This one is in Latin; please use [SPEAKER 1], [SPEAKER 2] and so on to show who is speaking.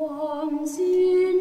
[SPEAKER 1] Quam sin